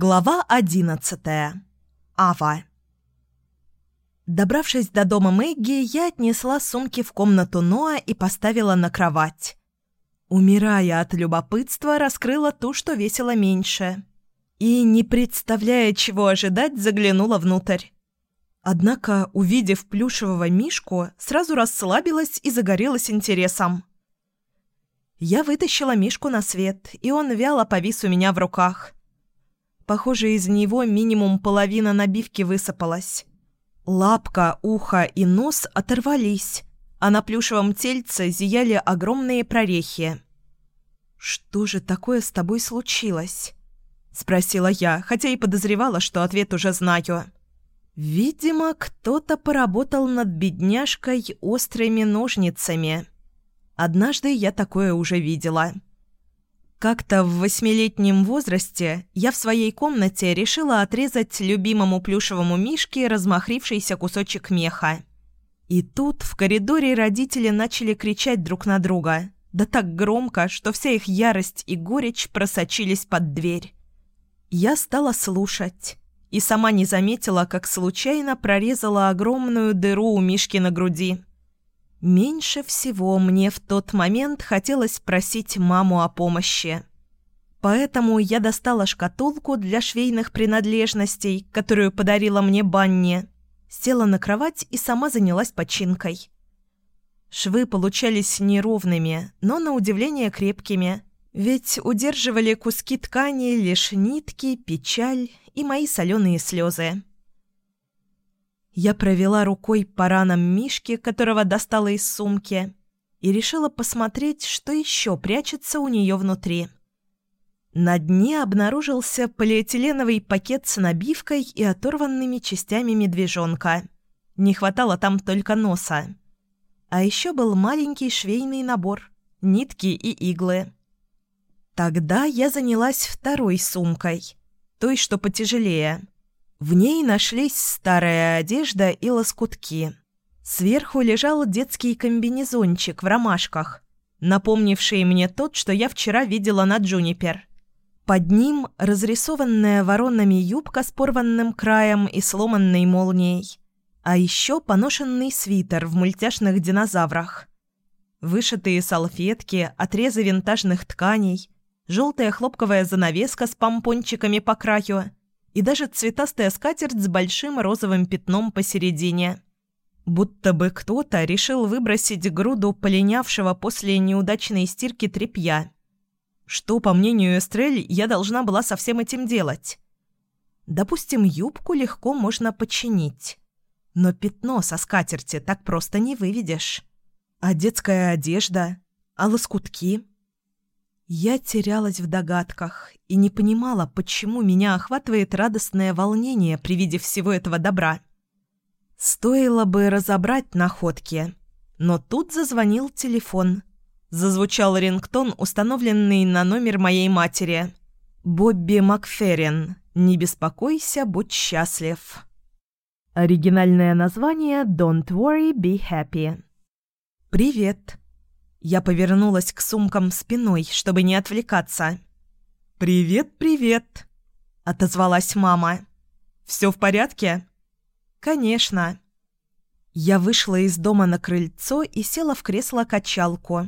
Глава одиннадцатая. Ава. Добравшись до дома Мэгги, я отнесла сумки в комнату Ноа и поставила на кровать. Умирая от любопытства, раскрыла ту, что весила меньше. И, не представляя, чего ожидать, заглянула внутрь. Однако, увидев плюшевого мишку, сразу расслабилась и загорелась интересом. Я вытащила мишку на свет, и он вяло повис у меня в руках – Похоже, из него минимум половина набивки высыпалась. Лапка, ухо и нос оторвались, а на плюшевом тельце зияли огромные прорехи. «Что же такое с тобой случилось?» — спросила я, хотя и подозревала, что ответ уже знаю. «Видимо, кто-то поработал над бедняжкой острыми ножницами. Однажды я такое уже видела». Как-то в восьмилетнем возрасте я в своей комнате решила отрезать любимому плюшевому мишке размахрившийся кусочек меха. И тут в коридоре родители начали кричать друг на друга, да так громко, что вся их ярость и горечь просочились под дверь. Я стала слушать и сама не заметила, как случайно прорезала огромную дыру у Мишки на груди. Меньше всего мне в тот момент хотелось просить маму о помощи. Поэтому я достала шкатулку для швейных принадлежностей, которую подарила мне Банни, села на кровать и сама занялась починкой. Швы получались неровными, но на удивление крепкими, ведь удерживали куски ткани лишь нитки, печаль и мои соленые слезы. Я провела рукой по ранам Мишки, которого достала из сумки, и решила посмотреть, что еще прячется у нее внутри. На дне обнаружился полиэтиленовый пакет с набивкой и оторванными частями медвежонка. Не хватало там только носа. А еще был маленький швейный набор, нитки и иглы. Тогда я занялась второй сумкой, той, что потяжелее – в ней нашлись старая одежда и лоскутки. Сверху лежал детский комбинезончик в ромашках, напомнивший мне тот, что я вчера видела на Джунипер. Под ним разрисованная воронами юбка с порванным краем и сломанной молнией. А еще поношенный свитер в мультяшных динозаврах. Вышитые салфетки, отрезы винтажных тканей, желтая хлопковая занавеска с помпончиками по краю – и даже цветастая скатерть с большим розовым пятном посередине. Будто бы кто-то решил выбросить груду полинявшего после неудачной стирки тряпья. Что, по мнению Эстрель, я должна была со всем этим делать? Допустим, юбку легко можно починить. Но пятно со скатерти так просто не выведешь. А детская одежда? А лоскутки? Я терялась в догадках и не понимала, почему меня охватывает радостное волнение при виде всего этого добра. Стоило бы разобрать находки, но тут зазвонил телефон. Зазвучал рингтон, установленный на номер моей матери. «Бобби Макферрин, не беспокойся, будь счастлив». Оригинальное название «Don't worry, be happy». «Привет», я повернулась к сумкам спиной, чтобы не отвлекаться. «Привет, привет!» – отозвалась мама. «Все в порядке?» «Конечно». Я вышла из дома на крыльцо и села в кресло-качалку.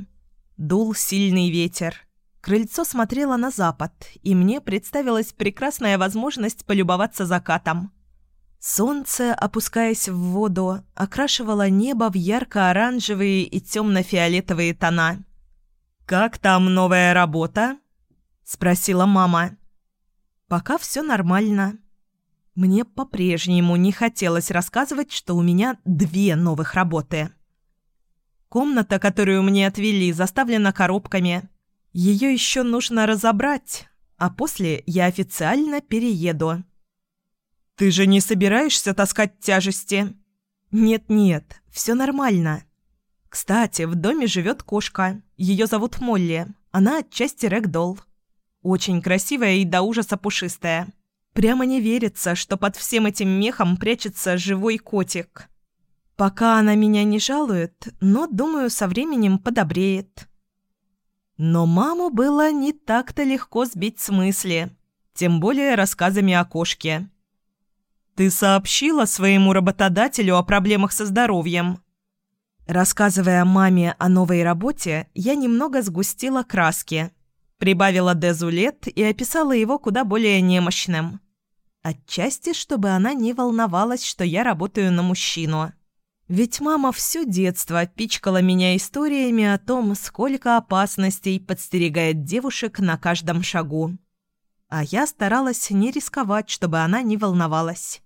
Дул сильный ветер. Крыльцо смотрело на запад, и мне представилась прекрасная возможность полюбоваться закатом. Солнце, опускаясь в воду, окрашивало небо в ярко-оранжевые и темно-фиолетовые тона. «Как там новая работа?» – спросила мама. «Пока все нормально». Мне по-прежнему не хотелось рассказывать, что у меня две новых работы. Комната, которую мне отвели, заставлена коробками. Ее еще нужно разобрать, а после я официально перееду. «Ты же не собираешься таскать тяжести?» «Нет-нет, все нормально. Кстати, в доме живет кошка. Ее зовут Молли. Она отчасти рэгдолл. Очень красивая и до ужаса пушистая. Прямо не верится, что под всем этим мехом прячется живой котик. Пока она меня не жалует, но, думаю, со временем подобреет». Но маму было не так-то легко сбить с мысли – тем более рассказами о кошке. «Ты сообщила своему работодателю о проблемах со здоровьем?» Рассказывая маме о новой работе, я немного сгустила краски, прибавила Дезу лет и описала его куда более немощным. Отчасти, чтобы она не волновалась, что я работаю на мужчину. Ведь мама все детство пичкала меня историями о том, сколько опасностей подстерегает девушек на каждом шагу. А я старалась не рисковать, чтобы она не волновалась.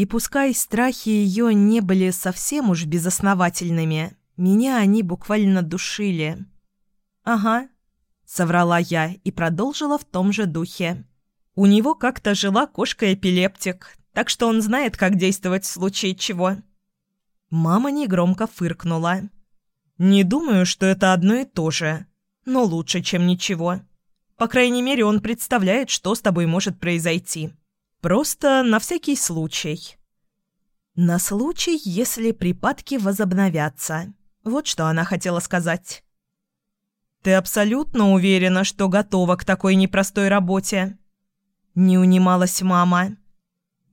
И пускай страхи ее не были совсем уж безосновательными, меня они буквально душили. «Ага», — соврала я и продолжила в том же духе. «У него как-то жила кошка-эпилептик, так что он знает, как действовать в случае чего». Мама негромко фыркнула. «Не думаю, что это одно и то же, но лучше, чем ничего. По крайней мере, он представляет, что с тобой может произойти. Просто на всякий случай». «На случай, если припадки возобновятся». Вот что она хотела сказать. «Ты абсолютно уверена, что готова к такой непростой работе?» Не унималась мама.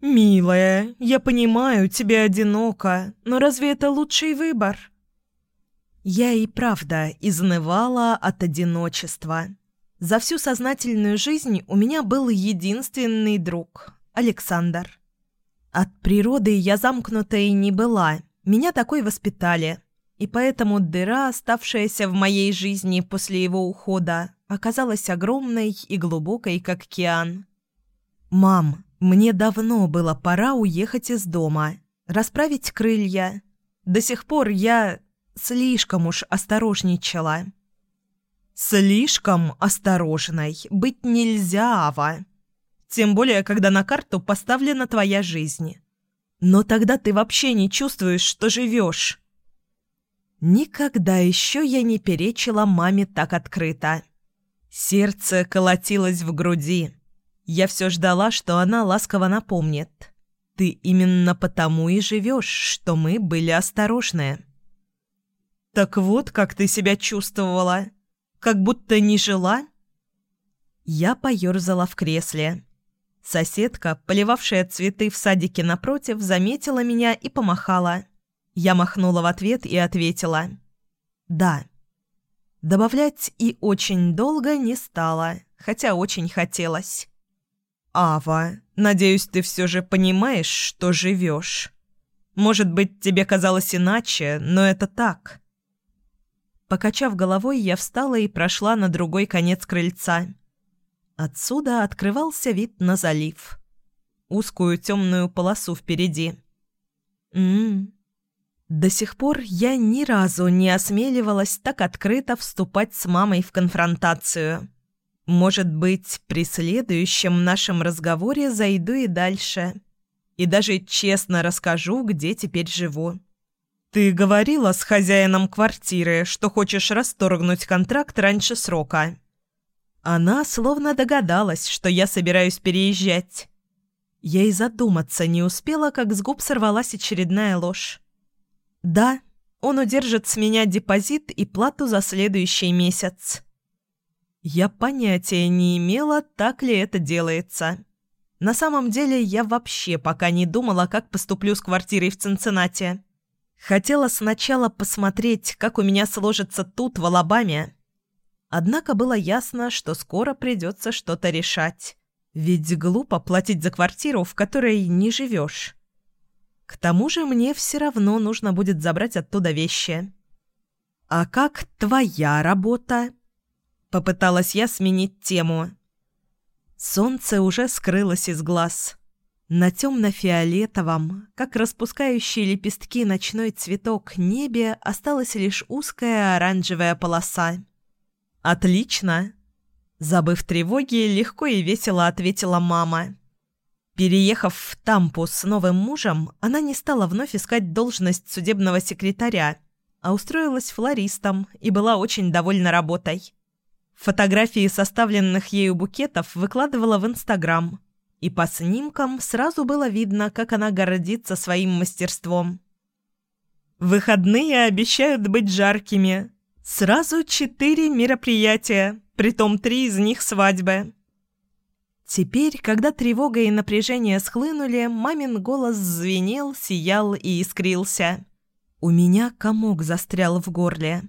«Милая, я понимаю, тебе одиноко, но разве это лучший выбор?» Я и правда изнывала от одиночества. За всю сознательную жизнь у меня был единственный друг – Александр. От природы я замкнутой не была, меня такой воспитали, и поэтому дыра, оставшаяся в моей жизни после его ухода, оказалась огромной и глубокой, как океан. «Мам, мне давно было пора уехать из дома, расправить крылья. До сих пор я слишком уж осторожничала. Слишком осторожной быть нельзя, Ава. Тем более, когда на карту поставлена твоя жизнь. Но тогда ты вообще не чувствуешь, что живешь. Никогда еще я не перечила маме так открыто. Сердце колотилось в груди. Я все ждала, что она ласково напомнит. «Ты именно потому и живешь, что мы были осторожны». «Так вот, как ты себя чувствовала. Как будто не жила?» Я поерзала в кресле. Соседка, поливавшая цветы в садике напротив, заметила меня и помахала. Я махнула в ответ и ответила «Да». Добавлять и очень долго не стала, хотя очень хотелось. «Ава, надеюсь, ты все же понимаешь, что живешь. Может быть, тебе казалось иначе, но это так». Покачав головой, я встала и прошла на другой конец крыльца. Отсюда открывался вид на залив. Узкую темную полосу впереди. М-м. До сих пор я ни разу не осмеливалась так открыто вступать с мамой в конфронтацию. Может быть, при следующем нашем разговоре зайду и дальше. И даже честно расскажу, где теперь живу. Ты говорила с хозяином квартиры, что хочешь расторгнуть контракт раньше срока. Она словно догадалась, что я собираюсь переезжать. Я и задуматься не успела, как с губ сорвалась очередная ложь. Да, он удержит с меня депозит и плату за следующий месяц. Я понятия не имела, так ли это делается. На самом деле, я вообще пока не думала, как поступлю с квартирой в Цинциннати. Хотела сначала посмотреть, как у меня сложится тут, в Алабаме. Однако было ясно, что скоро придется что-то решать. Ведь глупо платить за квартиру, в которой не живешь. К тому же мне все равно нужно будет забрать оттуда вещи. «А как твоя работа?» Попыталась я сменить тему. Солнце уже скрылось из глаз. На темно-фиолетовом, как распускающий лепестки ночной цветок небе, осталась лишь узкая оранжевая полоса. «Отлично!» Забыв тревоги, легко и весело ответила мама. Переехав в Тампу с новым мужем, она не стала вновь искать должность судебного секретаря, а устроилась флористом и была очень довольна работой. Фотографии составленных ею букетов выкладывала в Инстаграм. И по снимкам сразу было видно, как она гордится своим мастерством. «Выходные обещают быть жаркими. Сразу четыре мероприятия, притом три из них свадьбы». Теперь, когда тревога и напряжение схлынули, мамин голос звенел, сиял и искрился. У меня комок застрял в горле.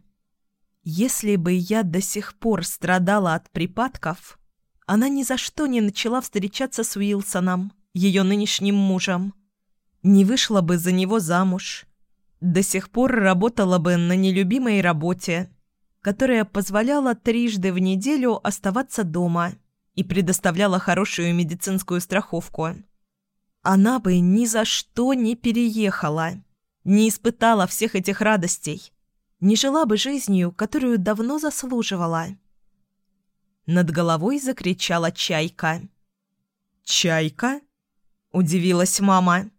Если бы я до сих пор страдала от припадков, она ни за что не начала встречаться с Уилсоном, ее нынешним мужем. Не вышла бы за него замуж. До сих пор работала бы на нелюбимой работе, которая позволяла трижды в неделю оставаться дома и предоставляла хорошую медицинскую страховку. Она бы ни за что не переехала, не испытала всех этих радостей, не жила бы жизнью, которую давно заслуживала. Над головой закричала чайка. «Чайка?» – удивилась мама.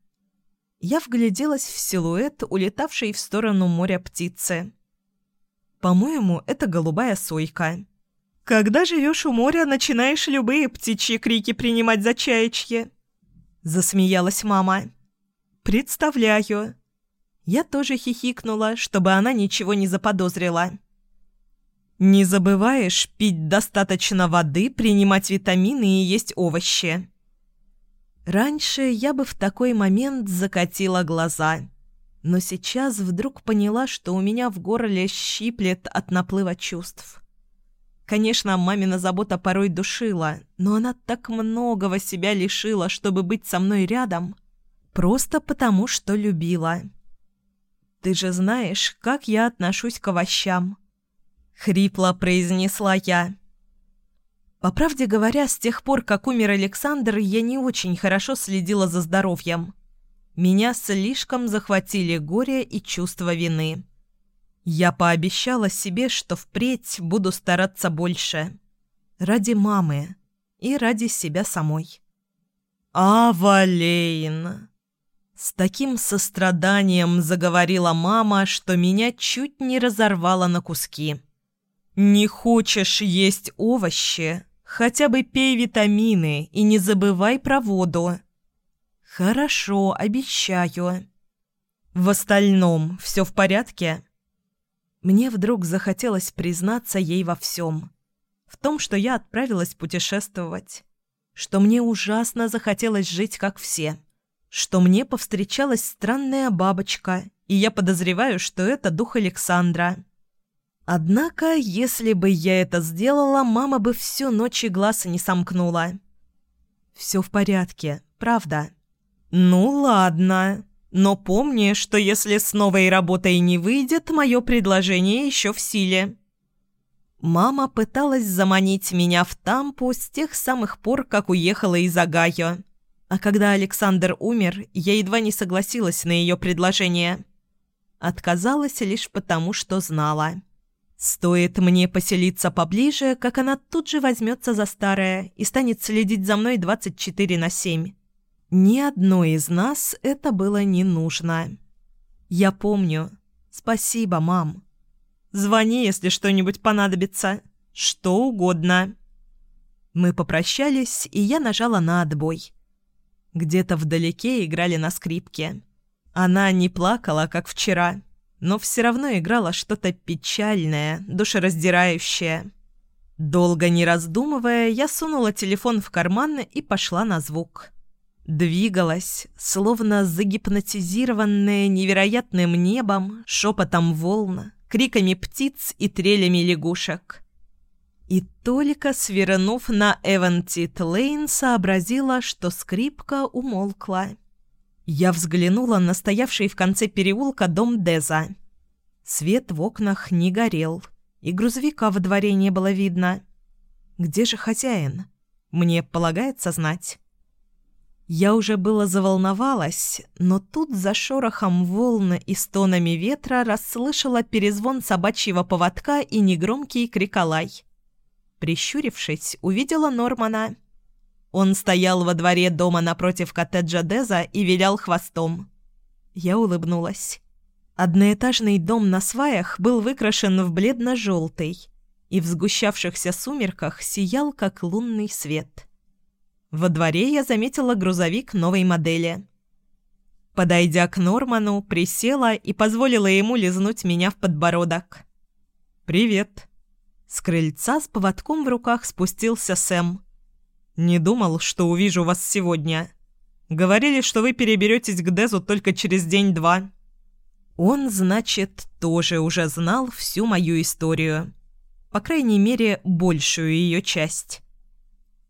Я вгляделась в силуэт, улетавшей в сторону моря птицы. По-моему, это голубая сойка. Когда живешь у моря, начинаешь любые птичьи крики принимать за чаячьи. Засмеялась мама. Представляю. Я тоже хихикнула, чтобы она ничего не заподозрила. «Не забываешь пить достаточно воды, принимать витамины и есть овощи». Раньше я бы в такой момент закатила глаза, но сейчас вдруг поняла, что у меня в горле щиплет от наплыва чувств. Конечно, мамина забота порой душила, но она так многого себя лишила, чтобы быть со мной рядом, просто потому, что любила. «Ты же знаешь, как я отношусь к овощам», — хрипло произнесла я. По правде говоря, с тех пор, как умер Александр, я не очень хорошо следила за здоровьем. Меня слишком захватили горе и чувство вины. Я пообещала себе, что впредь буду стараться больше. Ради мамы и ради себя самой. «Авалейн!» С таким состраданием заговорила мама, что меня чуть не разорвало на куски. «Не хочешь есть овощи? Хотя бы пей витамины и не забывай про воду». «Хорошо, обещаю». «В остальном все в порядке?» Мне вдруг захотелось признаться ей во всем. В том, что я отправилась путешествовать. Что мне ужасно захотелось жить, как все что мне повстречалась странная бабочка, и я подозреваю, что это дух Александра. Однако, если бы я это сделала, мама бы всю ночь и глаз не сомкнула. «Все в порядке, правда?» «Ну ладно, но помни, что если с новой работой не выйдет, мое предложение еще в силе». Мама пыталась заманить меня в Тампу с тех самых пор, как уехала из Огайо. А когда Александр умер, я едва не согласилась на ее предложение. Отказалась лишь потому, что знала. Стоит мне поселиться поближе, как она тут же возьмется за старое и станет следить за мной 24 на 7. Ни одной из нас это было не нужно. Я помню. Спасибо, мам. Звони, если что-нибудь понадобится. Что угодно. Мы попрощались, и я нажала на отбой. Где-то вдалеке играли на скрипке. Она не плакала, как вчера, но все равно играла что-то печальное, душераздирающее. Долго не раздумывая, я сунула телефон в карман и пошла на звук. Двигалась, словно загипнотизированная невероятным небом, шепотом волн, криками птиц и трелями лягушек. И только свернув на Эвантит Лейн, сообразила, что скрипка умолкла. Я взглянула на стоявший в конце переулка дом Деза. Свет в окнах не горел, и грузовика во дворе не было видно. Где же хозяин? Мне полагается знать. Я уже было заволновалась, но тут за шорохом волны и стонами ветра расслышала перезвон собачьего поводка и негромкий криколай. Прищурившись, увидела Нормана. Он стоял во дворе дома напротив коттеджа Деза и вилял хвостом. Я улыбнулась. Одноэтажный дом на сваях был выкрашен в бледно-желтый и в сгущавшихся сумерках сиял, как лунный свет. Во дворе я заметила грузовик новой модели. Подойдя к Норману, присела и позволила ему лизнуть меня в подбородок. «Привет», с крыльца с поводком в руках спустился Сэм. «Не думал, что увижу вас сегодня. Говорили, что вы переберетесь к Дезу только через день-два». Он, значит, тоже уже знал всю мою историю. По крайней мере, большую ее часть.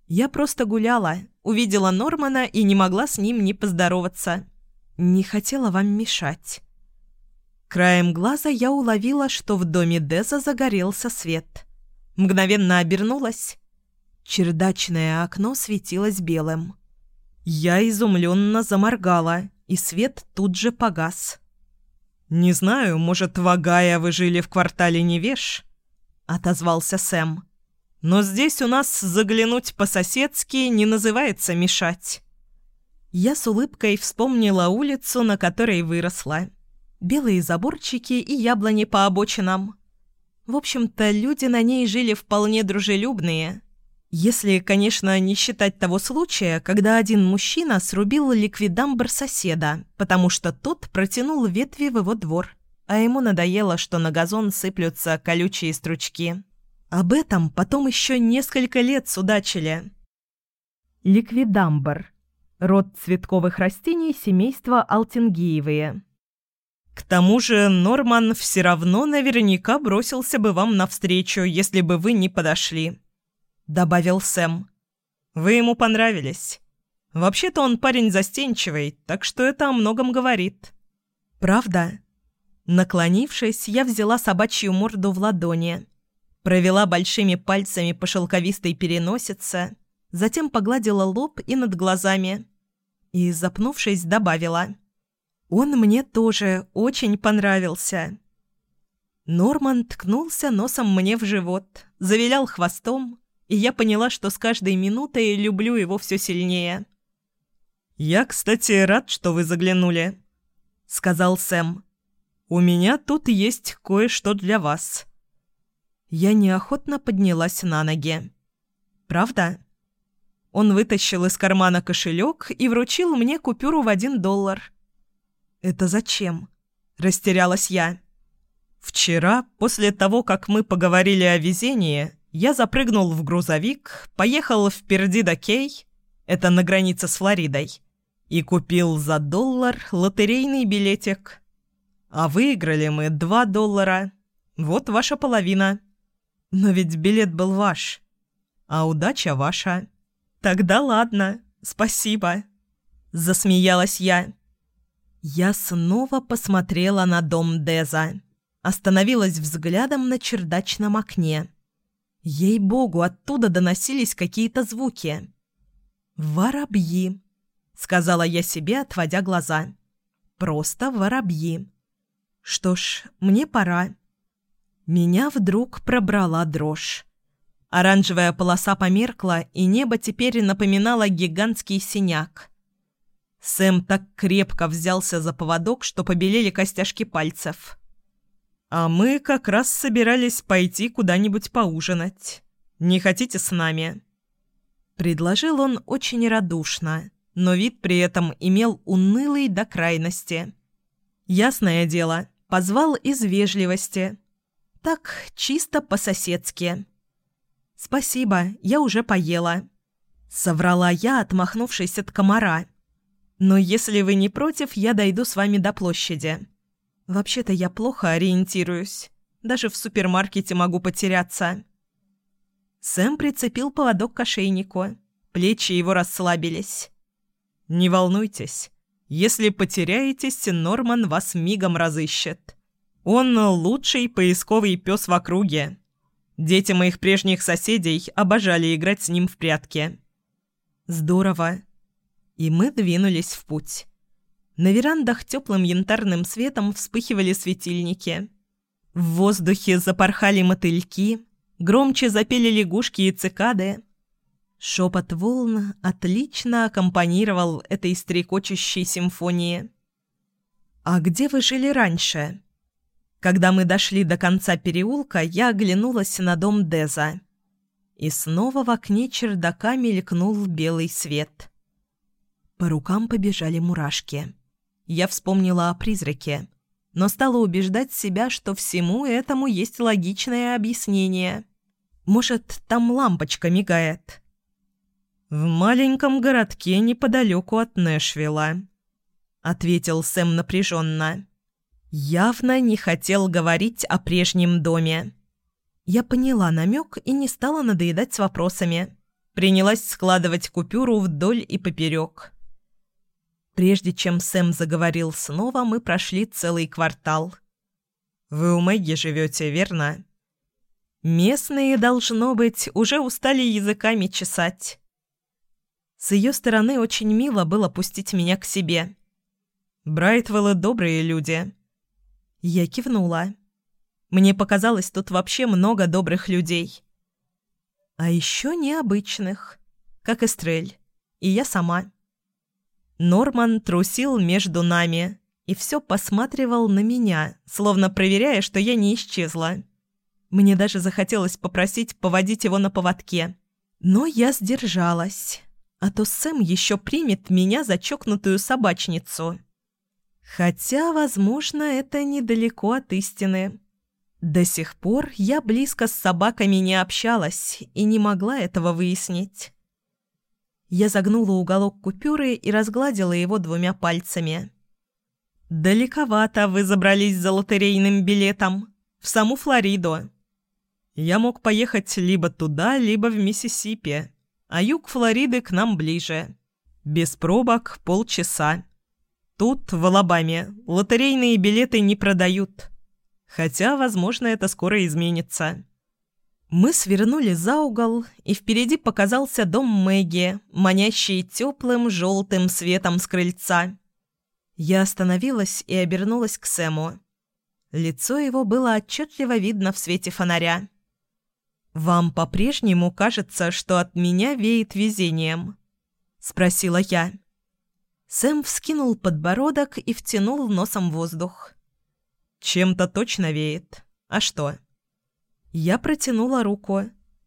Я просто гуляла, увидела Нормана и не могла с ним не поздороваться. Не хотела вам мешать. Краем глаза я уловила, что в доме Деза загорелся свет. Мгновенно обернулась. Чердачное окно светилось белым. Я изумленно заморгала, и свет тут же погас. «Не знаю, может, в Агая вы жили в квартале Невеш?» — отозвался Сэм. «Но здесь у нас заглянуть по-соседски не называется мешать». Я с улыбкой вспомнила улицу, на которой выросла. Белые заборчики и яблони по обочинам. В общем-то, люди на ней жили вполне дружелюбные. Если, конечно, не считать того случая, когда один мужчина срубил ликвидамбр соседа, потому что тот протянул ветви в его двор, а ему надоело, что на газон сыплются колючие стручки. Об этом потом еще несколько лет судачили. Ликвидамбр Род цветковых растений семейства Алтингиевые. К тому же Норман все равно наверняка бросился бы вам навстречу, если бы вы не подошли», — добавил Сэм. «Вы ему понравились. Вообще-то он парень застенчивый, так что это о многом говорит». «Правда?» Наклонившись, я взяла собачью морду в ладони, провела большими пальцами по шелковистой переносице, затем погладила лоб и над глазами и, запнувшись, добавила. «Он мне тоже очень понравился». Норман ткнулся носом мне в живот, завилял хвостом, и я поняла, что с каждой минутой люблю его все сильнее. «Я, кстати, рад, что вы заглянули», — сказал Сэм. «У меня тут есть кое-что для вас». Я неохотно поднялась на ноги. «Правда?» Он вытащил из кармана кошелек и вручил мне купюру в один доллар. «Это зачем?» – растерялась я. «Вчера, после того, как мы поговорили о везении, я запрыгнул в грузовик, поехал в Пердидо-Кей, это на границе с Флоридой, и купил за доллар лотерейный билетик. А выиграли мы два доллара. Вот ваша половина. Но ведь билет был ваш, а удача ваша». «Тогда ладно, спасибо», — засмеялась я. Я снова посмотрела на дом Деза. Остановилась взглядом на чердачном окне. Ей-богу, оттуда доносились какие-то звуки. «Воробьи», — сказала я себе, отводя глаза. «Просто воробьи». «Что ж, мне пора». Меня вдруг пробрала дрожь. Оранжевая полоса померкла, и небо теперь напоминало гигантский синяк. Сэм так крепко взялся за поводок, что побелели костяшки пальцев. «А мы как раз собирались пойти куда-нибудь поужинать. Не хотите с нами?» Предложил он очень радушно, но вид при этом имел унылый до крайности. Ясное дело, позвал из вежливости. Так, чисто по-соседски. «Спасибо, я уже поела», — соврала я, отмахнувшись от комара. «Но если вы не против, я дойду с вами до площади. Вообще-то я плохо ориентируюсь. Даже в супермаркете могу потеряться». Сэм прицепил поводок к ошейнику. Плечи его расслабились. «Не волнуйтесь. Если потеряетесь, Норман вас мигом разыщет. Он лучший поисковый пес в округе». Дети моих прежних соседей обожали играть с ним в прятки. Здорово. И мы двинулись в путь. На верандах теплым янтарным светом вспыхивали светильники. В воздухе запорхали мотыльки, громче запели лягушки и цикады. Шепот волн отлично аккомпанировал этой стрекочущей симфонии. «А где вы жили раньше?» Когда мы дошли до конца переулка, я оглянулась на дом Деза. И снова в окне чердака мелькнул белый свет. По рукам побежали мурашки. Я вспомнила о призраке, но стала убеждать себя, что всему этому есть логичное объяснение. Может, там лампочка мигает? «В маленьком городке неподалеку от Нэшвилла», — ответил Сэм напряженно. Явно не хотел говорить о прежнем доме. Я поняла намек и не стала надоедать с вопросами. Принялась складывать купюру вдоль и поперек. Прежде чем Сэм заговорил снова, мы прошли целый квартал. «Вы у Мэгги живете, верно?» «Местные, должно быть, уже устали языками чесать». С ее стороны очень мило было пустить меня к себе. «Брайтвеллы добрые люди». Я кивнула. Мне показалось, тут вообще много добрых людей. А еще необычных, как Эстрель, и я сама. Норман трусил между нами и все посматривал на меня, словно проверяя, что я не исчезла. Мне даже захотелось попросить поводить его на поводке. Но я сдержалась, а то Сэм еще примет меня за чокнутую собачницу. Хотя, возможно, это недалеко от истины. До сих пор я близко с собаками не общалась и не могла этого выяснить. Я загнула уголок купюры и разгладила его двумя пальцами. «Далековато вы забрались за лотерейным билетом. В саму Флориду. Я мог поехать либо туда, либо в Миссисипи, а юг Флориды к нам ближе. Без пробок полчаса. Тут, в Алабаме, лотерейные билеты не продают. Хотя, возможно, это скоро изменится». Мы свернули за угол, и впереди показался дом Мэгги, манящий теплым желтым светом с крыльца. Я остановилась и обернулась к Сэму. Лицо его было отчетливо видно в свете фонаря. «Вам по-прежнему кажется, что от меня веет везением?» — спросила я. Сэм вскинул подбородок и втянул носом воздух. «Чем-то точно веет. А что?» Я протянула руку.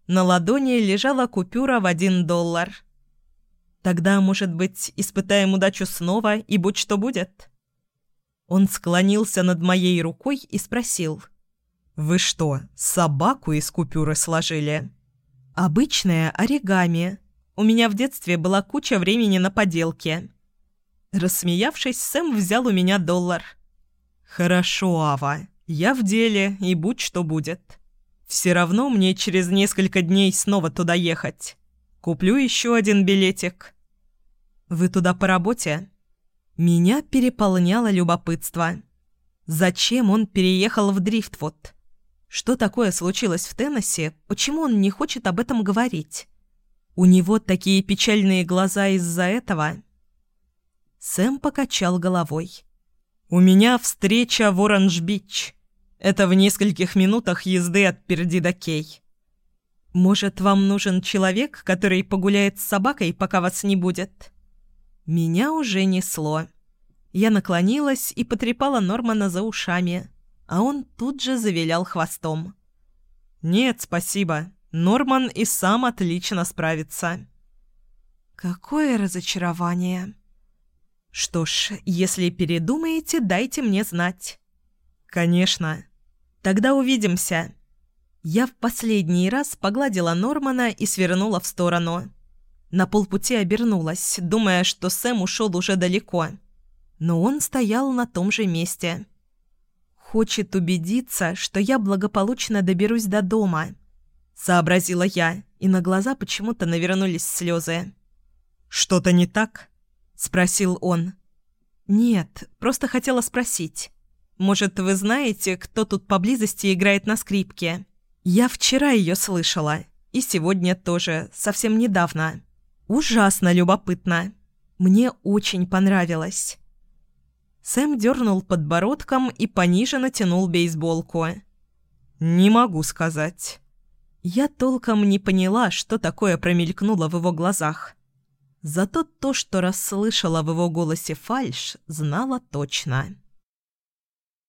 На ладони лежала купюра в один доллар. «Тогда, может быть, испытаем удачу снова, и будь что будет?» Он склонился над моей рукой и спросил. «Вы что, собаку из купюры сложили?» «Обычное оригами. У меня в детстве была куча времени на поделки». Рассмеявшись, Сэм взял у меня доллар. «Хорошо, Ава. Я в деле, и будь что будет». Все равно мне через несколько дней снова туда ехать. Куплю еще один билетик. Вы туда по работе? Меня переполняло любопытство. Зачем он переехал в Дрифтвуд? Что такое случилось в Теннессе? Почему он не хочет об этом говорить? У него такие печальные глаза из-за этого? Сэм покачал головой. «У меня встреча в Оранж-Бич. Это в нескольких минутах езды от Пердидакей. Может, вам нужен человек, который погуляет с собакой, пока вас не будет? Меня уже несло. Я наклонилась и потрепала Нормана за ушами, а он тут же завилял хвостом. «Нет, спасибо. Норман и сам отлично справится». «Какое разочарование!» «Что ж, если передумаете, дайте мне знать». «Конечно». Тогда увидимся». Я в последний раз погладила Нормана и свернула в сторону. На полпути обернулась, думая, что Сэм ушел уже далеко. Но он стоял на том же месте. «Хочет убедиться, что я благополучно доберусь до дома», — сообразила я, и на глаза почему-то навернулись слезы. «Что-то не так?» — спросил он. «Нет, просто хотела спросить». Может, вы знаете, кто тут поблизости играет на скрипке? Я вчера ее слышала. И сегодня тоже, совсем недавно. Ужасно любопытно. Мне очень понравилось. Сэм дернул подбородком и пониже натянул бейсболку. «Не могу сказать». Я толком не поняла, что такое промелькнуло в его глазах. Зато то, что расслышала в его голосе фальш, знала точно.